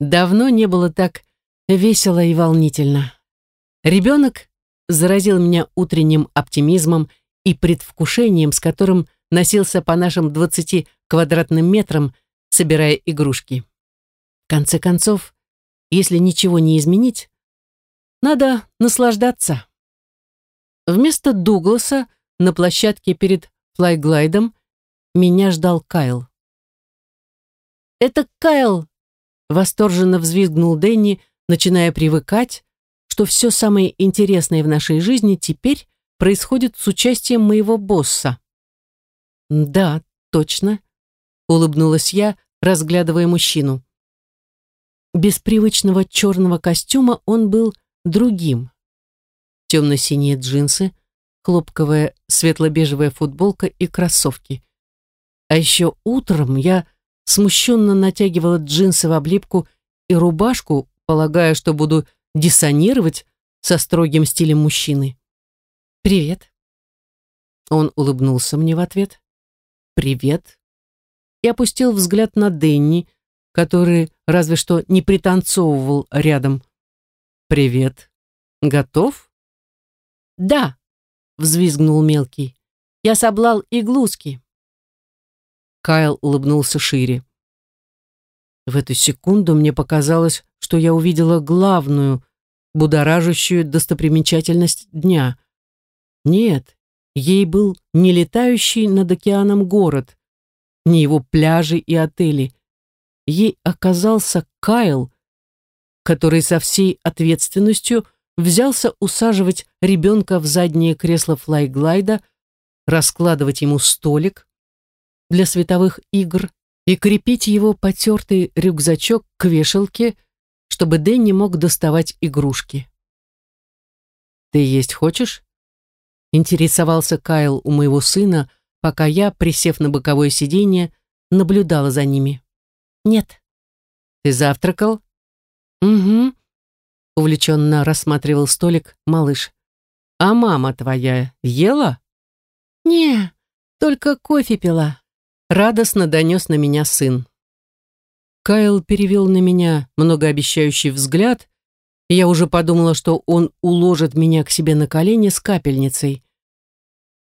Давно не было так весело и волнительно. Ребенок заразил меня утренним оптимизмом и предвкушением, с которым носился по нашим 20 квадратным метрам, собирая игрушки. В конце концов, если ничего не изменить, надо наслаждаться. Вместо Дугласа на площадке перед флайглайдом меня ждал Кайл. «Это Кайл!» — восторженно взвизгнул Дэнни, начиная привыкать, что все самое интересное в нашей жизни теперь происходит с участием моего босса. «Да, точно», — улыбнулась я, разглядывая мужчину. Без привычного черного костюма он был другим. Темно-синие джинсы, хлопковая светло-бежевая футболка и кроссовки. А еще утром я смущенно натягивала джинсы в облипку и рубашку, полагая, что буду диссонировать со строгим стилем мужчины. «Привет». Он улыбнулся мне в ответ. «Привет». И опустил взгляд на Денни, который разве что не пританцовывал рядом. «Привет. Готов?» «Да», — взвизгнул мелкий. «Я соблал иглуски». Кайл улыбнулся шире. В эту секунду мне показалось, что я увидела главную, будоражащую достопримечательность дня. Нет, ей был не летающий над океаном город, не его пляжи и отели. Ей оказался Кайл, который со всей ответственностью взялся усаживать ребенка в заднее кресло флайглайда, раскладывать ему столик для световых игр и крепить его потертый рюкзачок к вешалке, чтобы Дэнни мог доставать игрушки. «Ты есть хочешь?» Интересовался Кайл у моего сына, пока я, присев на боковое сиденье, наблюдала за ними. «Нет». «Ты завтракал?» «Угу», — увлеченно рассматривал столик малыш. «А мама твоя ела?» «Не, только кофе пила», радостно донес на меня сын. Кайл перевел на меня многообещающий взгляд, и я уже подумала, что он уложит меня к себе на колени с капельницей.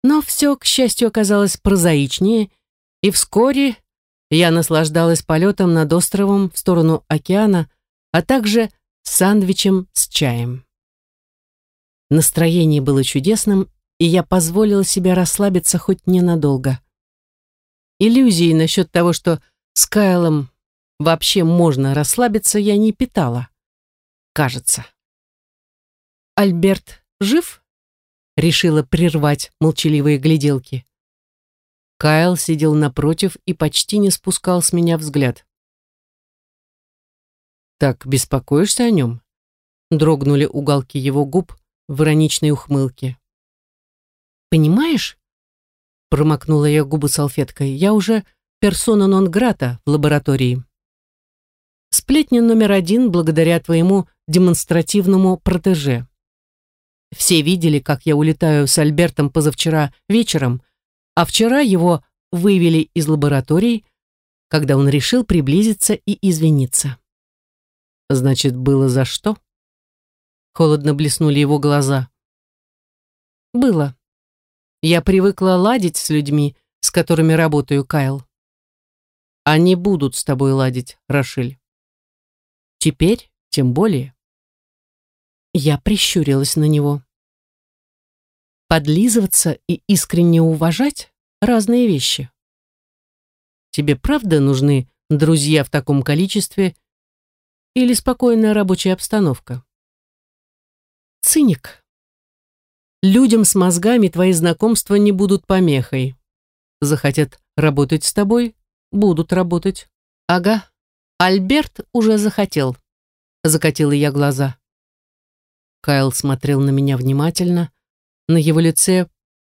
Но все, к счастью, оказалось прозаичнее, и вскоре я наслаждалась полетом над островом в сторону океана, а также сандвичем с чаем. Настроение было чудесным, и я позволила себе расслабиться хоть ненадолго. Иллюзии насчет того, что с Кайлом вообще можно расслабиться, я не питала. Кажется. «Альберт жив?» Решила прервать молчаливые гляделки. Кайл сидел напротив и почти не спускал с меня взгляд. «Так беспокоишься о нем?» Дрогнули уголки его губ в ироничной ухмылке. «Понимаешь?» Промокнула я губы салфеткой. Я уже персона нон грата в лаборатории. Сплетня номер один благодаря твоему демонстративному протеже. Все видели, как я улетаю с Альбертом позавчера вечером, а вчера его вывели из лаборатории, когда он решил приблизиться и извиниться. Значит, было за что? Холодно блеснули его глаза. Было. Я привыкла ладить с людьми, с которыми работаю, Кайл. Они будут с тобой ладить, Рошиль. Теперь тем более. Я прищурилась на него. Подлизываться и искренне уважать — разные вещи. Тебе правда нужны друзья в таком количестве или спокойная рабочая обстановка? Циник. Людям с мозгами твои знакомства не будут помехой. Захотят работать с тобой, будут работать. Ага, Альберт уже захотел. Закатила я глаза. Кайл смотрел на меня внимательно. На его лице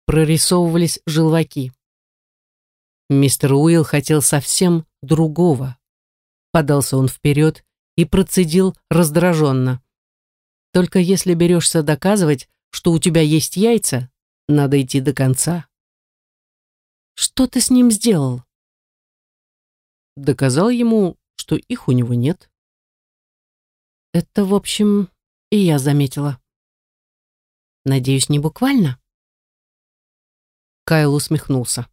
прорисовывались желваки. Мистер Уилл хотел совсем другого. Подался он вперед и процедил раздраженно. Только если берешься доказывать, что у тебя есть яйца, надо идти до конца. Что ты с ним сделал? Доказал ему, что их у него нет. Это, в общем, и я заметила. Надеюсь, не буквально? Кайл усмехнулся.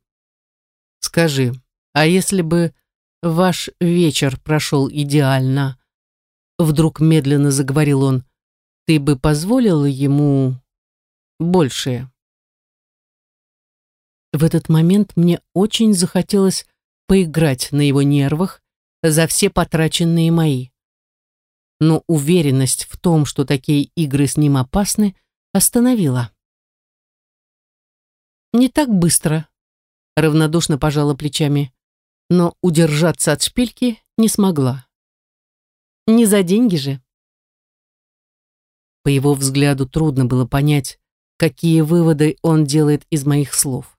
Скажи, а если бы ваш вечер прошел идеально, вдруг медленно заговорил он, ты бы позволила ему большее? В этот момент мне очень захотелось поиграть на его нервах за все потраченные мои. Но уверенность в том, что такие игры с ним опасны, остановила. «Не так быстро», — равнодушно пожала плечами, но удержаться от шпильки не смогла. «Не за деньги же». По его взгляду трудно было понять, какие выводы он делает из моих слов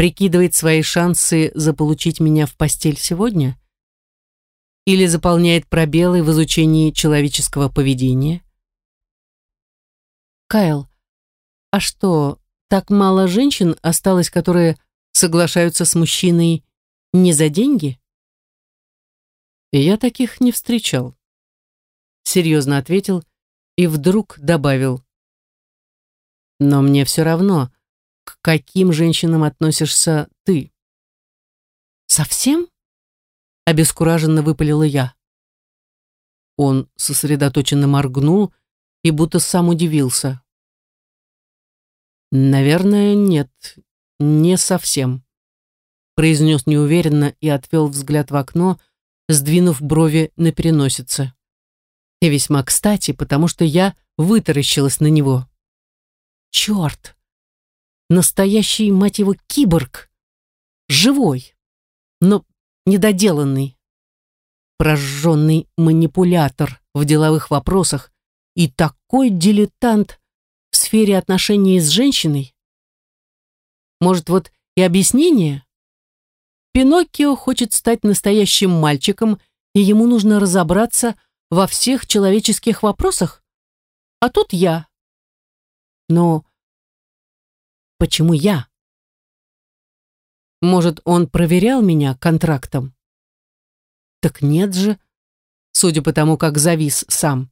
прикидывает свои шансы заполучить меня в постель сегодня? Или заполняет пробелы в изучении человеческого поведения? Кайл, а что, так мало женщин осталось, которые соглашаются с мужчиной не за деньги? Я таких не встречал. Серьезно ответил и вдруг добавил. Но мне все равно, к каким женщинам относишься ты? Совсем? Обескураженно выпалила я. Он сосредоточенно моргнул и будто сам удивился. «Наверное, нет, не совсем», произнес неуверенно и отвел взгляд в окно, сдвинув брови на переносице. И весьма кстати, потому что я вытаращилась на него. «Черт! Настоящий, мать его, киборг. Живой, но недоделанный. Прожженный манипулятор в деловых вопросах и такой дилетант в сфере отношений с женщиной. Может, вот и объяснение? Пиноккио хочет стать настоящим мальчиком, и ему нужно разобраться во всех человеческих вопросах? А тут я. Но Почему я? Может, он проверял меня контрактом? Так нет же, судя по тому, как завис сам.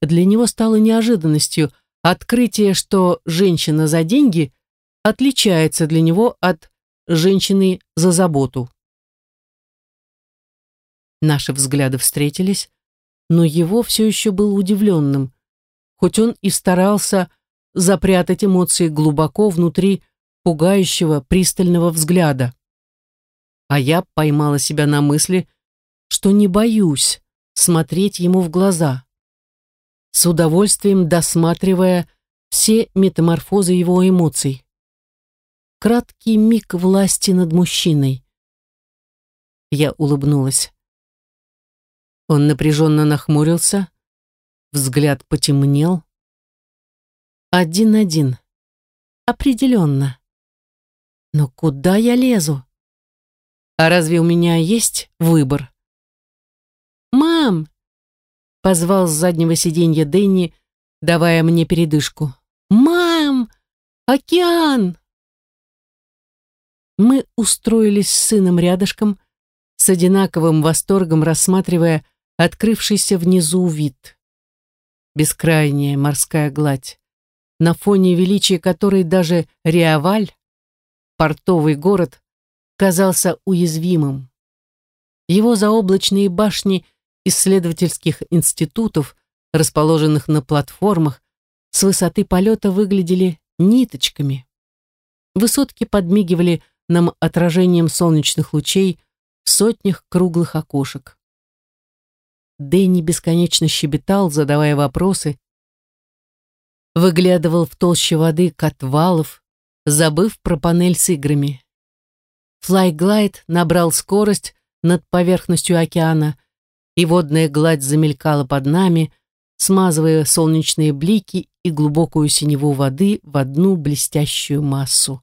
Для него стало неожиданностью открытие, что женщина за деньги отличается для него от женщины за заботу. Наши взгляды встретились, но его все еще был удивленным, хоть он и старался запрятать эмоции глубоко внутри пугающего пристального взгляда. А я поймала себя на мысли, что не боюсь смотреть ему в глаза, с удовольствием досматривая все метаморфозы его эмоций. Краткий миг власти над мужчиной. Я улыбнулась. Он напряженно нахмурился, взгляд потемнел, один-один. Определенно. Но куда я лезу? А разве у меня есть выбор? «Мам!» — позвал с заднего сиденья Дэнни, давая мне передышку. «Мам! Океан!» Мы устроились с сыном рядышком, с одинаковым восторгом рассматривая открывшийся внизу вид. Бескрайняя морская гладь на фоне величия которой даже Реаваль, портовый город, казался уязвимым. Его заоблачные башни исследовательских институтов, расположенных на платформах, с высоты полета выглядели ниточками. Высотки подмигивали нам отражением солнечных лучей в сотнях круглых окошек. Дэнни бесконечно щебетал, задавая вопросы, выглядывал в толще воды к отвалов, забыв про панель с играми. Флайглайд набрал скорость над поверхностью океана, и водная гладь замелькала под нами, смазывая солнечные блики и глубокую синеву воды в одну блестящую массу.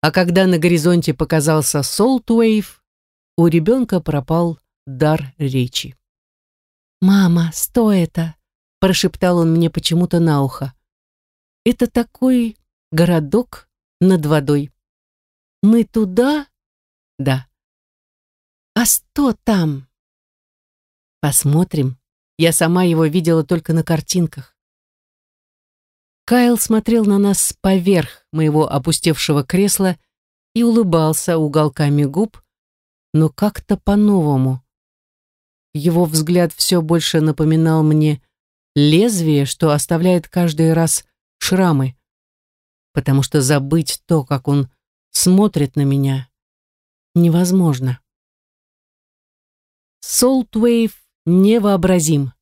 А когда на горизонте показался Солтуэйв, у ребенка пропал дар речи. «Мама, стой это!» Прошептал он мне почему-то на ухо. Это такой городок над водой. Мы туда? Да. А что там? Посмотрим, я сама его видела только на картинках. Кайл смотрел на нас поверх моего опустевшего кресла и улыбался уголками губ, но как-то по-новому. Его взгляд все больше напоминал мне лезвие, что оставляет каждый раз шрамы, потому что забыть то, как он смотрит на меня, невозможно. Солтвейв невообразим.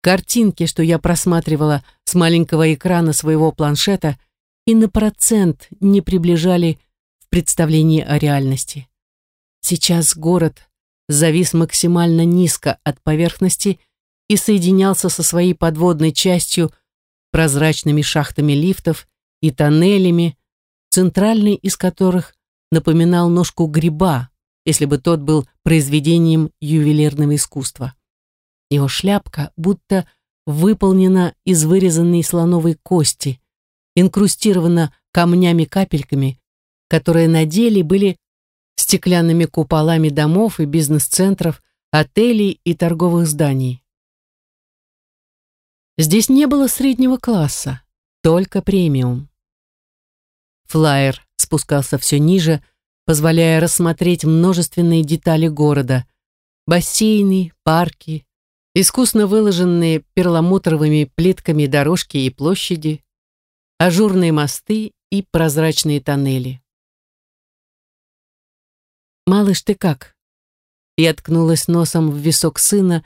Картинки, что я просматривала с маленького экрана своего планшета, и на процент не приближали в представлении о реальности. Сейчас город завис максимально низко от поверхности и соединялся со своей подводной частью прозрачными шахтами лифтов и тоннелями, центральный из которых напоминал ножку гриба, если бы тот был произведением ювелирного искусства. Его шляпка будто выполнена из вырезанной слоновой кости, инкрустирована камнями-капельками, которые на деле были стеклянными куполами домов и бизнес-центров, отелей и торговых зданий. Здесь не было среднего класса, только премиум. Флайер спускался все ниже, позволяя рассмотреть множественные детали города. Бассейны, парки, искусно выложенные перламутровыми плитками дорожки и площади, ажурные мосты и прозрачные тоннели. «Малыш, ты как?» Я ткнулась носом в висок сына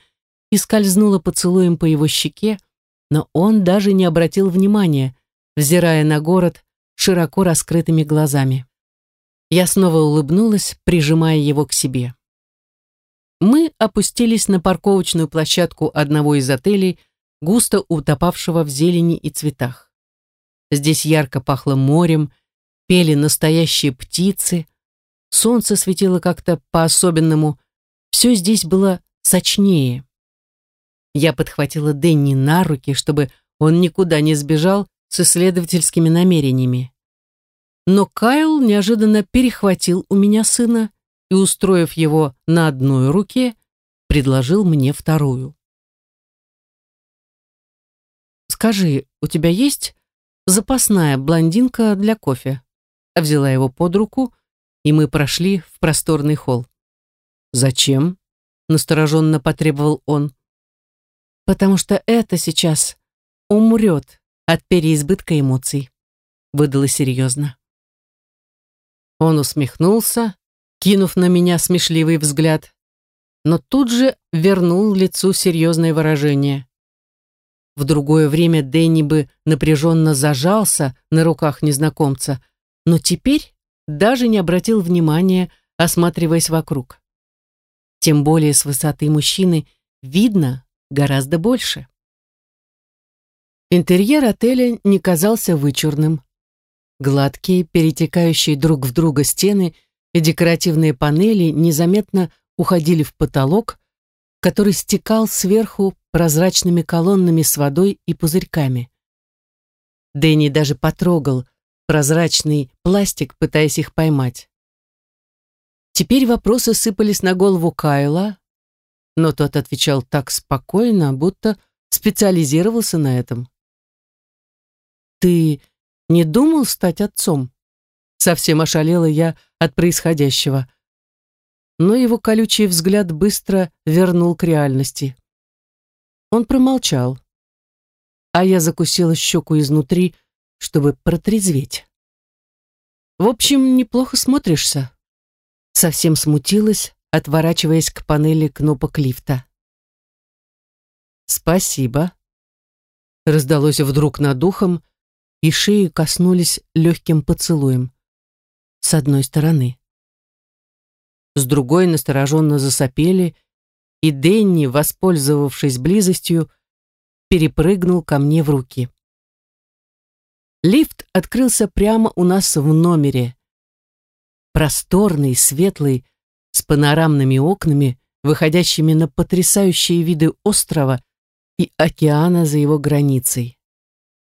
и скользнула поцелуем по его щеке, но он даже не обратил внимания, взирая на город широко раскрытыми глазами. Я снова улыбнулась, прижимая его к себе. Мы опустились на парковочную площадку одного из отелей, густо утопавшего в зелени и цветах. Здесь ярко пахло морем, пели настоящие птицы, солнце светило как-то по-особенному, все здесь было сочнее. Я подхватила Дэнни на руки, чтобы он никуда не сбежал с исследовательскими намерениями. Но Кайл неожиданно перехватил у меня сына и, устроив его на одной руке, предложил мне вторую. «Скажи, у тебя есть запасная блондинка для кофе?» Взяла его под руку, и мы прошли в просторный холл. «Зачем?» — настороженно потребовал он потому что это сейчас умрет от переизбытка эмоций», — выдала серьезно. Он усмехнулся, кинув на меня смешливый взгляд, но тут же вернул лицу серьезное выражение. В другое время Дэнни бы напряженно зажался на руках незнакомца, но теперь даже не обратил внимания, осматриваясь вокруг. Тем более с высоты мужчины видно, гораздо больше. Интерьер отеля не казался вычурным. Гладкие, перетекающие друг в друга стены и декоративные панели незаметно уходили в потолок, который стекал сверху прозрачными колоннами с водой и пузырьками. Дэнни даже потрогал прозрачный пластик, пытаясь их поймать. Теперь вопросы сыпались на голову Кайла, но тот отвечал так спокойно, будто специализировался на этом. «Ты не думал стать отцом?» Совсем ошалела я от происходящего. Но его колючий взгляд быстро вернул к реальности. Он промолчал, а я закусила щеку изнутри, чтобы протрезветь. «В общем, неплохо смотришься». Совсем смутилась, отворачиваясь к панели кнопок лифта. «Спасибо», — раздалось вдруг над духом, и шеи коснулись легким поцелуем. С одной стороны. С другой настороженно засопели, и Денни, воспользовавшись близостью, перепрыгнул ко мне в руки. Лифт открылся прямо у нас в номере. Просторный, светлый, с панорамными окнами, выходящими на потрясающие виды острова и океана за его границей.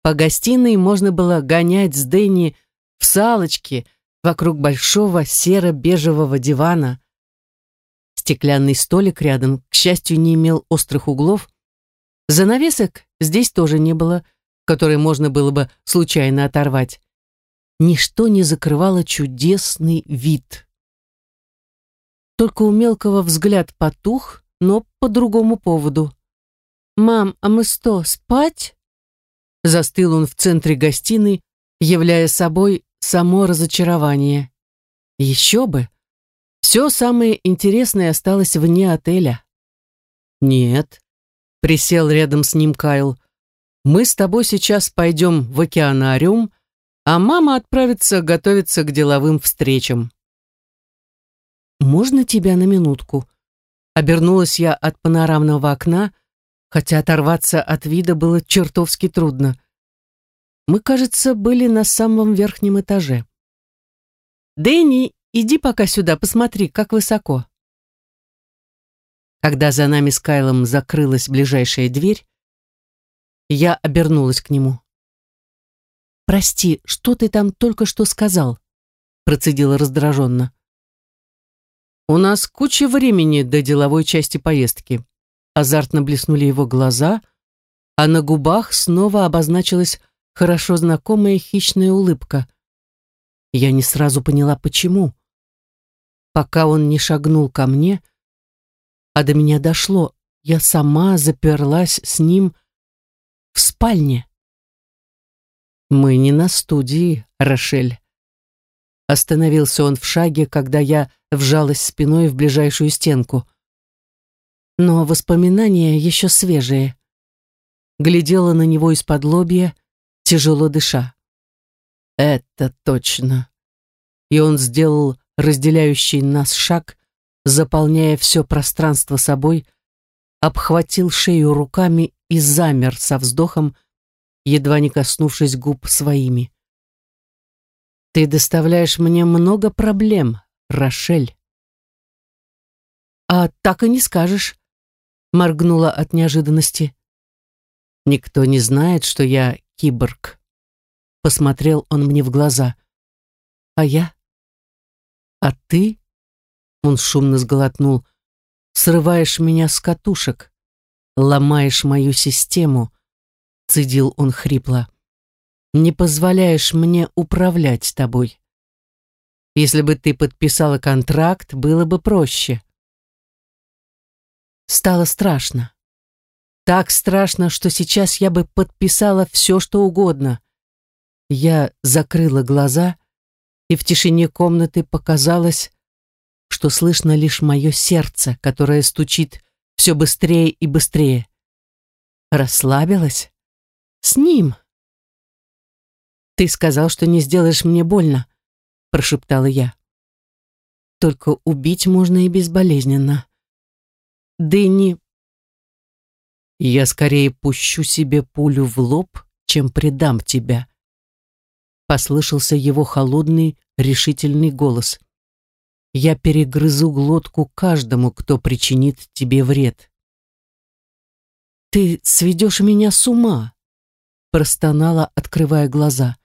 По гостиной можно было гонять с Дэнни в салочки вокруг большого серо-бежевого дивана. Стеклянный столик рядом, к счастью, не имел острых углов, Занавесок здесь тоже не было, которые можно было бы случайно оторвать. Ничто не закрывало чудесный вид. Только у мелкого взгляд потух, но по другому поводу. «Мам, а мы что, спать?» Застыл он в центре гостиной, являя собой само разочарование. Еще бы! Все самое интересное осталось вне отеля. Нет, присел рядом с ним Кайл. Мы с тобой сейчас пойдем в океанариум, а мама отправится готовиться к деловым встречам. «Можно тебя на минутку?» Обернулась я от панорамного окна, хотя оторваться от вида было чертовски трудно. Мы, кажется, были на самом верхнем этаже. «Дэнни, иди пока сюда, посмотри, как высоко». Когда за нами с Кайлом закрылась ближайшая дверь, я обернулась к нему. «Прости, что ты там только что сказал?» процедила раздраженно. «У нас куча времени до деловой части поездки». Азартно блеснули его глаза, а на губах снова обозначилась хорошо знакомая хищная улыбка. Я не сразу поняла, почему. Пока он не шагнул ко мне, а до меня дошло, я сама заперлась с ним в спальне. Мы не на студии, Рошель. Остановился он в шаге, когда я вжалась спиной в ближайшую стенку. Но воспоминания еще свежие. Глядела на него из-под лобья, тяжело дыша. Это точно. И он сделал разделяющий нас шаг, заполняя все пространство собой, обхватил шею руками и замер со вздохом, едва не коснувшись губ своими. «Ты доставляешь мне много проблем, Рошель». «А так и не скажешь», — моргнула от неожиданности. «Никто не знает, что я киборг». Посмотрел он мне в глаза. «А я?» «А ты?» Он шумно сглотнул. «Срываешь меня с катушек, ломаешь мою систему», цедил он хрипло. «Не позволяешь мне управлять тобой. Если бы ты подписала контракт, было бы проще». Стало страшно. Так страшно, что сейчас я бы подписала все, что угодно. Я закрыла глаза, и в тишине комнаты показалось, что слышно лишь мое сердце, которое стучит все быстрее и быстрее. Расслабилась? С ним. «Ты сказал, что не сделаешь мне больно», — прошептала я. «Только убить можно и безболезненно». «Дэнни...» «Я скорее пущу себе пулю в лоб, чем предам тебя», — послышался его холодный, решительный голос. «Я перегрызу глотку каждому, кто причинит тебе вред». «Ты сведешь меня с ума», — простонала, открывая глаза.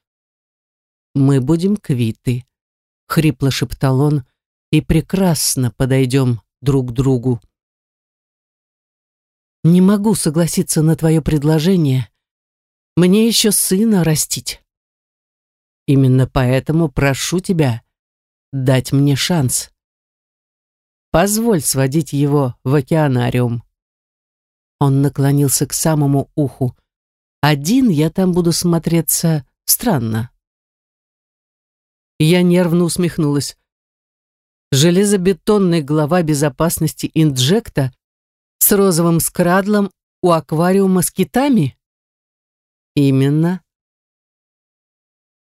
«Мы будем квиты», — хрипло шептал он, «и прекрасно подойдем друг к другу». «Не могу согласиться на твое предложение. Мне еще сына растить». Именно поэтому прошу тебя дать мне шанс. Позволь сводить его в океанариум. Он наклонился к самому уху. Один я там буду смотреться странно. Я нервно усмехнулась. Железобетонный глава безопасности инджекта с розовым скрадлом у аквариума с китами? Именно.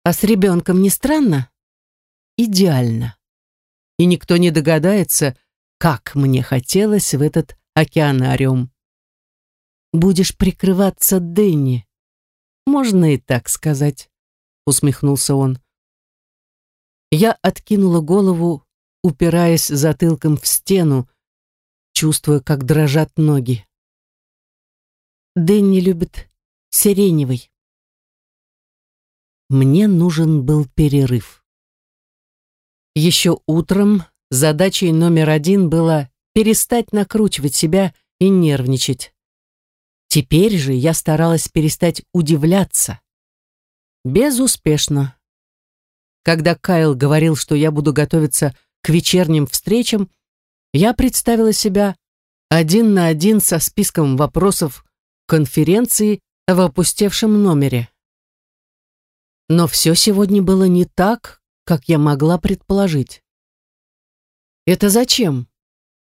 А с ребенком не странно? Идеально. И никто не догадается, как мне хотелось в этот океанариум. Будешь прикрываться Дэнни. Можно и так сказать, усмехнулся он. Я откинула голову, упираясь затылком в стену, чувствуя, как дрожат ноги. Дэнни любит сиреневый. Мне нужен был перерыв. Еще утром задачей номер один было перестать накручивать себя и нервничать. Теперь же я старалась перестать удивляться. Безуспешно. Когда Кайл говорил, что я буду готовиться к вечерним встречам, я представила себя один на один со списком вопросов конференции в опустевшем номере. Но все сегодня было не так, как я могла предположить. «Это зачем?»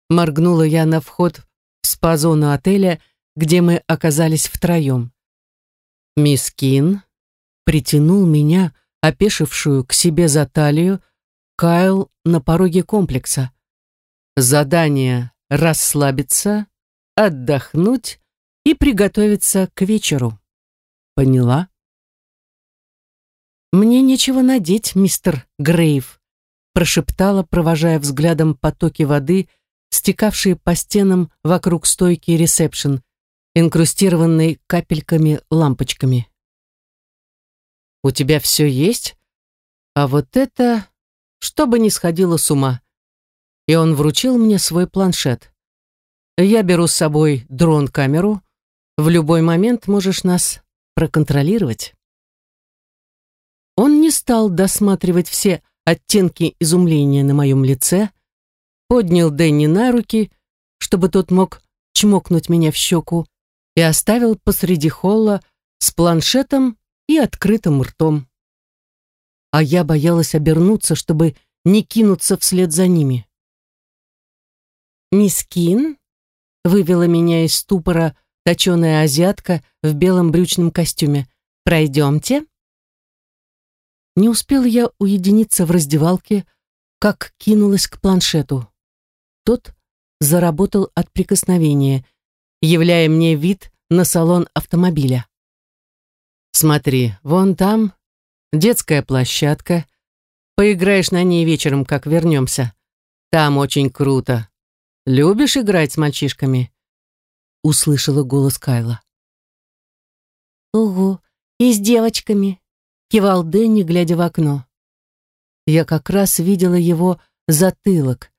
Моргнула я на вход в спа-зону отеля, где мы оказались втроем. Мисс Кин притянул меня, опешившую к себе за талию, Кайл на пороге комплекса. Задание — расслабиться, отдохнуть и приготовиться к вечеру. Поняла? «Мне нечего надеть, мистер Грейв», прошептала, провожая взглядом потоки воды, стекавшие по стенам вокруг стойки ресепшн, инкрустированной капельками-лампочками. «У тебя все есть? А вот это, чтобы не сходило с ума». И он вручил мне свой планшет. «Я беру с собой дрон-камеру. В любой момент можешь нас проконтролировать». Он не стал досматривать все оттенки изумления на моем лице, поднял Дэнни на руки, чтобы тот мог чмокнуть меня в щеку, и оставил посреди холла с планшетом и открытым ртом. А я боялась обернуться, чтобы не кинуться вслед за ними. «Мисс Кин?» — вывела меня из ступора точеная азиатка в белом брючном костюме. «Пройдемте». Не успел я уединиться в раздевалке, как кинулась к планшету. Тот заработал от прикосновения, являя мне вид на салон автомобиля. «Смотри, вон там детская площадка. Поиграешь на ней вечером, как вернемся. Там очень круто. Любишь играть с мальчишками?» Услышала голос Кайла. «Угу, и с девочками», кивал Дэнни, глядя в окно. Я как раз видела его затылок.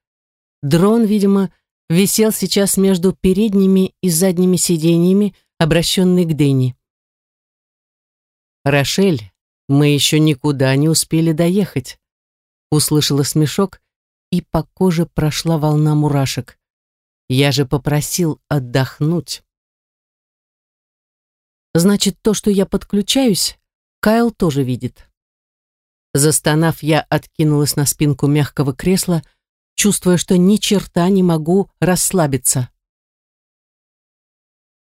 Дрон, видимо, висел сейчас между передними и задними сиденьями, обращенный к Дэнни. «Рошель, мы еще никуда не успели доехать», услышала смешок, и по коже прошла волна мурашек. Я же попросил отдохнуть. Значит, то, что я подключаюсь, Кайл тоже видит. Застонав, я откинулась на спинку мягкого кресла, чувствуя, что ни черта не могу расслабиться.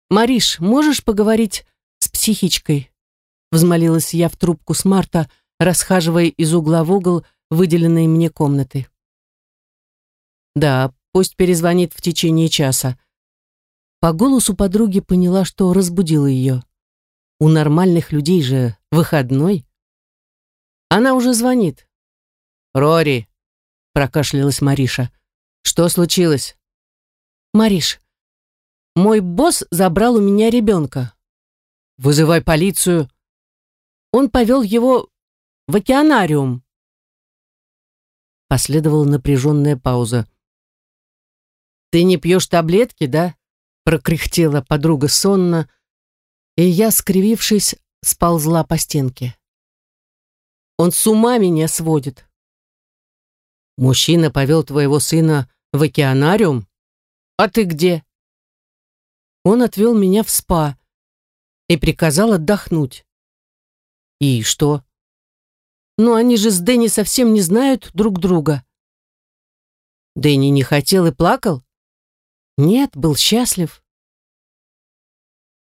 «Мариш, можешь поговорить с психичкой?» Взмолилась я в трубку смарта, расхаживая из угла в угол выделенной мне комнаты. «Да, пусть перезвонит в течение часа». По голосу подруги поняла, что разбудила ее. У нормальных людей же выходной. Она уже звонит. «Рори!» — прокашлялась Мариша. «Что случилось?» «Мариш, мой босс забрал у меня ребенка». «Вызывай полицию». Он повел его в океанариум. Последовала напряженная пауза. «Ты не пьешь таблетки, да?» прокряхтела подруга сонно, и я, скривившись, сползла по стенке. Он с ума меня сводит. Мужчина повел твоего сына в океанариум? А ты где? Он отвел меня в спа и приказал отдохнуть. И что? Ну, они же с Дэнни совсем не знают друг друга. Дэнни не хотел и плакал? Нет, был счастлив.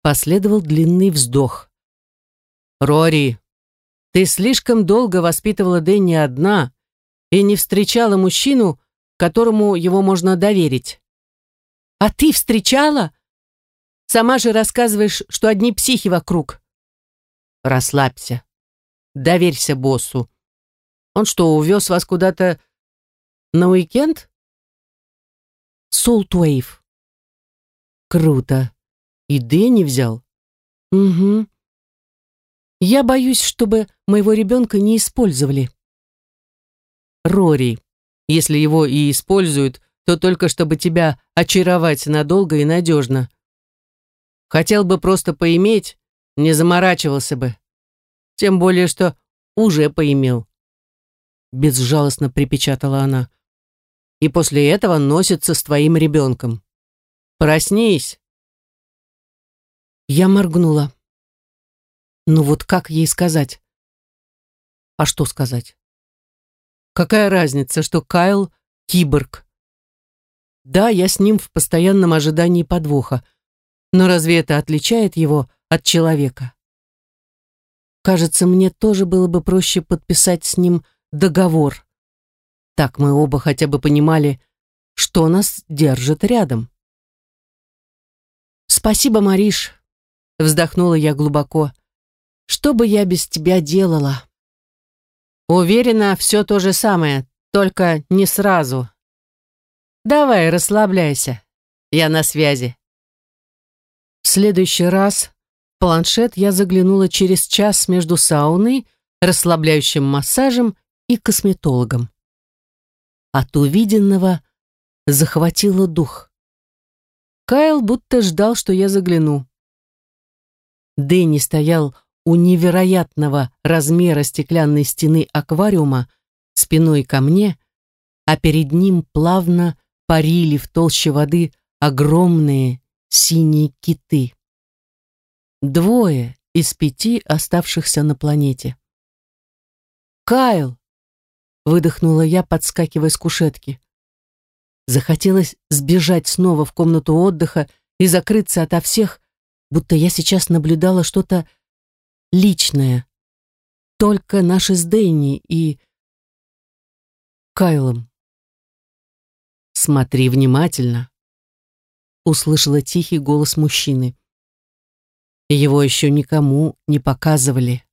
Последовал длинный вздох. «Рори, ты слишком долго воспитывала Дэнни одна и не встречала мужчину, которому его можно доверить». «А ты встречала? Сама же рассказываешь, что одни психи вокруг». «Расслабься. Доверься боссу. Он что, увез вас куда-то на уикенд?» «Солтуэйв». «Круто. И Дэнни взял? Угу. Я боюсь, чтобы моего ребенка не использовали. Рори, если его и используют, то только чтобы тебя очаровать надолго и надежно. Хотел бы просто поиметь, не заморачивался бы. Тем более, что уже поимел. Безжалостно припечатала она. И после этого носится с твоим ребенком. Проснись. Я моргнула. Ну вот как ей сказать? А что сказать? Какая разница, что Кайл — киборг? Да, я с ним в постоянном ожидании подвоха, но разве это отличает его от человека? Кажется, мне тоже было бы проще подписать с ним договор. Так мы оба хотя бы понимали, что нас держит рядом. «Спасибо, Мариш», — вздохнула я глубоко. «Что бы я без тебя делала?» «Уверена, все то же самое, только не сразу. Давай, расслабляйся. Я на связи». В следующий раз планшет я заглянула через час между сауной, расслабляющим массажем и косметологом. От увиденного захватило дух. Кайл будто ждал, что я загляну. Дэнни стоял у невероятного размера стеклянной стены аквариума спиной ко мне, а перед ним плавно парили в толще воды огромные синие киты. Двое из пяти оставшихся на планете. «Кайл!» — выдохнула я, подскакивая с кушетки. Захотелось сбежать снова в комнату отдыха и закрыться ото всех, будто я сейчас наблюдала что-то личное. Только наши с Дэнни и... Кайлом. «Смотри внимательно», — услышала тихий голос мужчины. Его еще никому не показывали.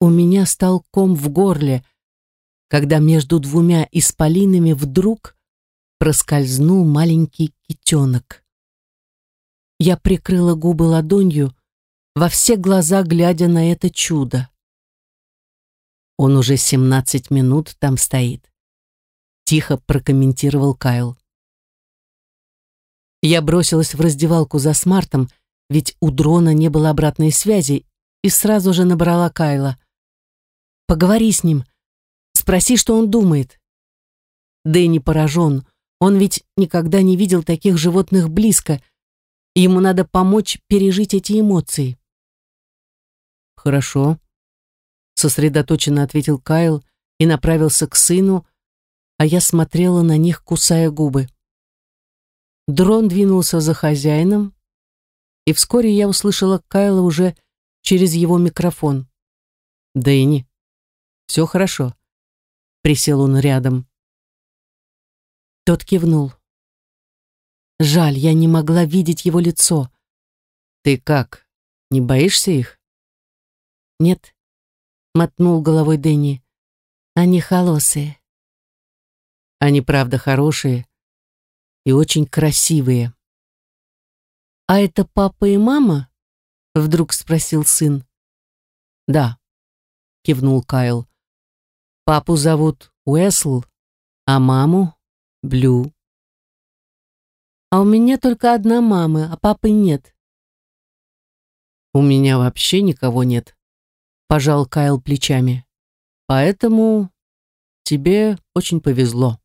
У меня стал ком в горле, когда между двумя исполинами вдруг проскользнул маленький китенок. Я прикрыла губы ладонью, во все глаза глядя на это чудо. Он уже семнадцать минут там стоит. Тихо прокомментировал Кайл. Я бросилась в раздевалку за смартом, ведь у дрона не было обратной связи, и сразу же набрала Кайла. «Поговори с ним», Спроси, что он думает. Дэнни поражен. Он ведь никогда не видел таких животных близко. Ему надо помочь пережить эти эмоции. Хорошо. Сосредоточенно ответил Кайл и направился к сыну, а я смотрела на них, кусая губы. Дрон двинулся за хозяином, и вскоре я услышала Кайла уже через его микрофон. «Дэнни, все хорошо. Присел он рядом. Тот кивнул. Жаль, я не могла видеть его лицо. Ты как, не боишься их? Нет, мотнул головой Дэнни. Они холосые. Они правда хорошие и очень красивые. А это папа и мама? Вдруг спросил сын. Да, кивнул Кайл. Папу зовут Уэсл, а маму — Блю. А у меня только одна мама, а папы нет. У меня вообще никого нет, пожал Кайл плечами. Поэтому тебе очень повезло.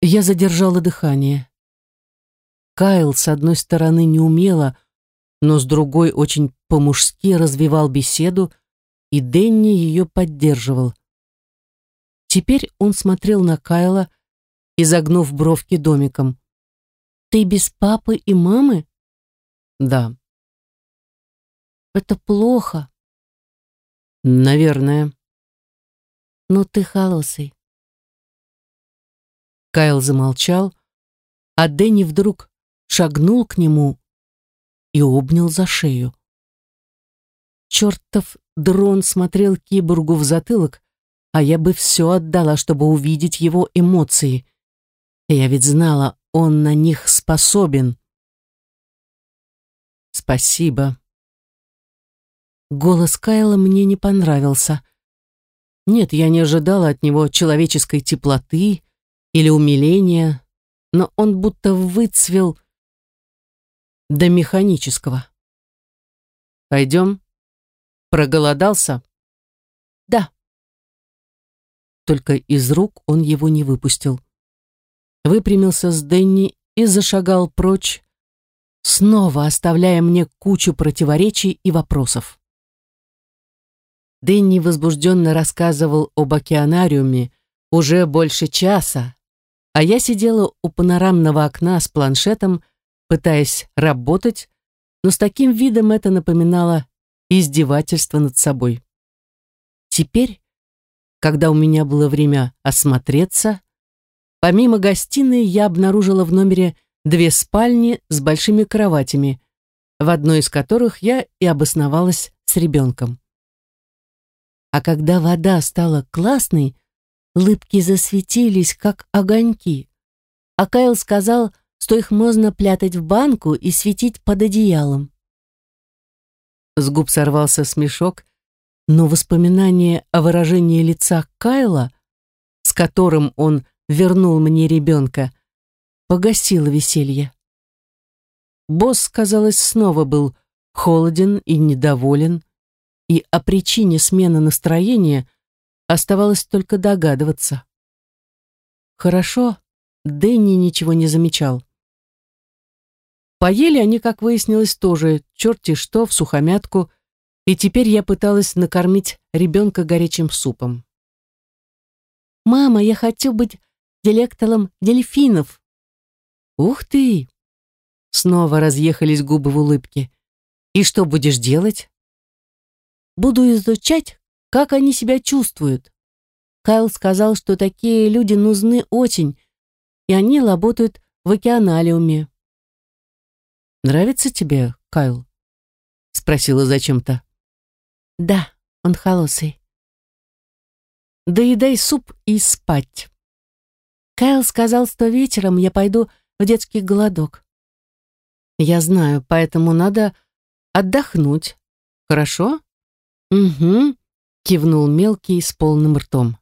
Я задержала дыхание. Кайл, с одной стороны, не умело, но с другой очень по-мужски развивал беседу, и Денни ее поддерживал. Теперь он смотрел на Кайла, изогнув бровки домиком. «Ты без папы и мамы?» «Да». «Это плохо». «Наверное». «Но ты холосый». Кайл замолчал, а Дэнни вдруг шагнул к нему и обнял за шею. Чертов дрон смотрел киборгу в затылок, а я бы все отдала, чтобы увидеть его эмоции. Я ведь знала, он на них способен. Спасибо. Голос Кайла мне не понравился. Нет, я не ожидала от него человеческой теплоты или умиления, но он будто выцвел до механического. «Пойдем?» «Проголодался?» «Да». Только из рук он его не выпустил. Выпрямился с Денни и зашагал прочь, снова оставляя мне кучу противоречий и вопросов. Дэнни возбужденно рассказывал об океанариуме уже больше часа, а я сидела у панорамного окна с планшетом, пытаясь работать, но с таким видом это напоминало издевательство над собой. Теперь, когда у меня было время осмотреться, помимо гостиной я обнаружила в номере две спальни с большими кроватями, в одной из которых я и обосновалась с ребенком. А когда вода стала классной, лыбки засветились, как огоньки. А Кайл сказал, что их можно плятать в банку и светить под одеялом. С губ сорвался смешок, но воспоминание о выражении лица Кайла, с которым он вернул мне ребенка, погасило веселье. Босс, казалось, снова был холоден и недоволен, и о причине смены настроения оставалось только догадываться. Хорошо, Дэнни ничего не замечал. Поели они, как выяснилось, тоже черти что в сухомятку, и теперь я пыталась накормить ребенка горячим супом. «Мама, я хочу быть директором дельфинов!» «Ух ты!» Снова разъехались губы в улыбке. «И что будешь делать?» Буду изучать, как они себя чувствуют. Кайл сказал, что такие люди нужны очень, и они работают в океаналиуме. «Нравится тебе, Кайл?» — спросила зачем-то. «Да, он холосый». «Доедай суп и спать». Кайл сказал, что вечером я пойду в детский голодок. «Я знаю, поэтому надо отдохнуть. Хорошо?» «Угу», — кивнул мелкий с полным ртом.